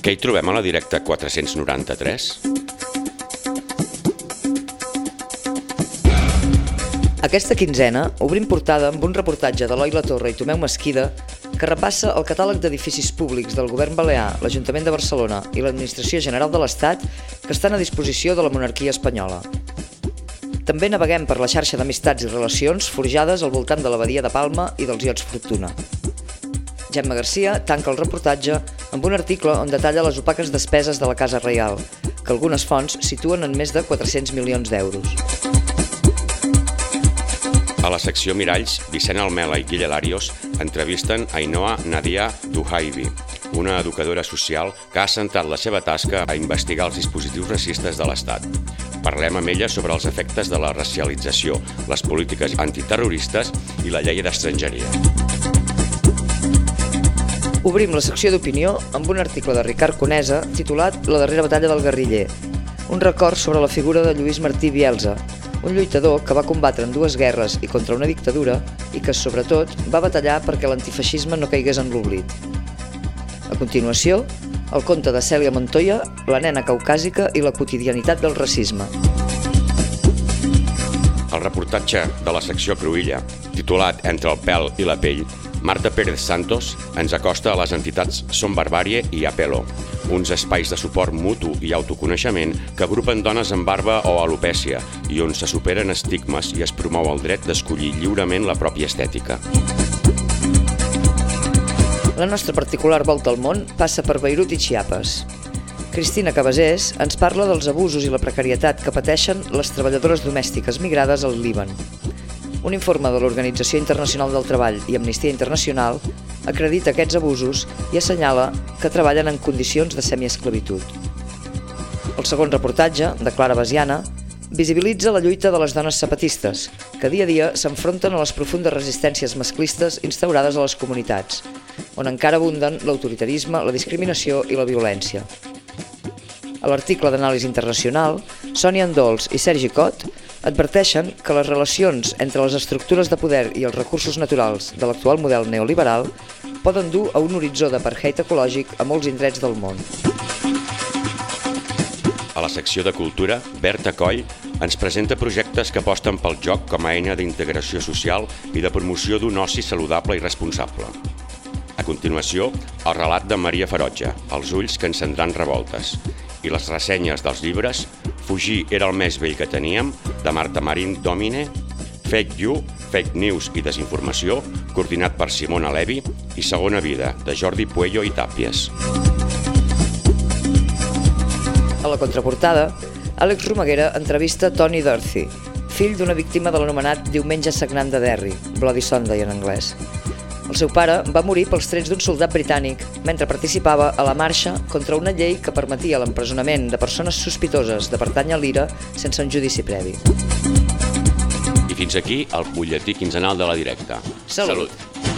Què hi trobem a la directa 493? Aquesta quinzena obrim portada amb un reportatge de L'Oi La Torre i Tomeu Mesquida que repassa el catàleg d'edificis públics del Govern Balear, l'Ajuntament de Barcelona i l'Administració General de l'Estat que estan a disposició de la monarquia espanyola. També naveguem per la xarxa d'amistats i relacions forjades al voltant de l'abadia de Palma i dels iots Fortuna. Gemma Garcia tanca el reportatge amb un article on detalla les opaques despeses de la Casa Reial, que algunes fonts situen en més de 400 milions d'euros. A la secció Miralls, Vicent Almela i Guille Larios entrevisten Ainhoa Nadia Duhaibi, una educadora social que ha centrat la seva tasca a investigar els dispositius racistes de l'Estat. Parlem amb ella sobre els efectes de la racialització, les polítiques antiterroristes i la llei d'estrangeria. Obrim la secció d'opinió amb un article de Ricard Conesa titulat La darrera batalla del guerriller, un record sobre la figura de Lluís Martí Bielsa, un lluitador que va combatre en dues guerres i contra una dictadura i que, sobretot, va batallar perquè l'antifeixisme no caigués en l'oblit. A continuació, el conte de Cèlia Montoya, la nena caucàsica i la quotidianitat del racisme. El reportatge de la secció Cruïlla, titulat Entre el pèl i la pell, Marta Pérez Santos ens acosta a les entitats Som Barbàrie i Apelo, uns espais de suport mutu i autoconeixement que agrupen dones amb barba o alopècia i on se superen estigmes i es promou el dret d'escollir lliurement la pròpia estètica. La nostra particular volta al món passa per Beirut i Chiapas. Cristina Cabasés ens parla dels abusos i la precarietat que pateixen les treballadores domèstiques migrades al Líban. Un informe de l'Organització Internacional del Treball i Amnistia Internacional acredita aquests abusos i assenyala que treballen en condicions de semiesclavitud. El segon reportatge, de Clara Basiana, visibilitza la lluita de les dones zapatistes, que dia a dia s'enfronten a les profundes resistències masclistes instaurades a les comunitats, on encara abunden l'autoritarisme, la discriminació i la violència. A l'article d'anàlisi internacional, Sònia Andols i Sergi Cot adverteixen que les relacions entre les estructures de poder i els recursos naturals de l'actual model neoliberal poden dur a un horitzó d'apartheid ecològic a molts indrets del món. A la secció de Cultura, Berta Coll ens presenta projectes que aposten pel joc com a eina d'integració social i de promoció d'un oci saludable i responsable. A continuació, el relat de Maria Ferotja, Els ulls que encendran revoltes, i les ressenyes dels llibres Fugir era el més vell que teníem, de Marta Marín Domine, Fake You, Fake News i Desinformació, coordinat per Simona Levi, i Segona Vida, de Jordi Puello i Tàpies. A la contraportada, Àlex Romaguera entrevista Tony Durfee, fill d'una víctima de l'anomenat Diumenge sagnant de Derry, Bloody Sunday en anglès. El seu pare va morir pels trets d'un soldat britànic mentre participava a la marxa contra una llei que permetia l'empresonament de persones sospitoses de pertany a l'IRA sense un judici previ. I fins aquí el butlletí quinzenal de la directa. Salut. Salut.